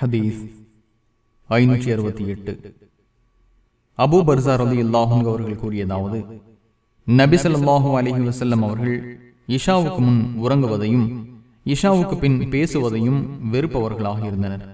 ஹதீஸ் ஐநூற்றி அறுபத்தி எட்டு. அபூ பர்சார் அலி அல்லாஹும் அவர்கள் கூறியதாவது நபிசல்லாஹூ ஸல்லல்லாஹு வசல்லம் அவர்கள் இஷாவுக்கு முன் உறங்குவதையும் இஷாவுக்கு பின் பேசுவதையும் வெறுப்பவர்களாக இருந்தனர்.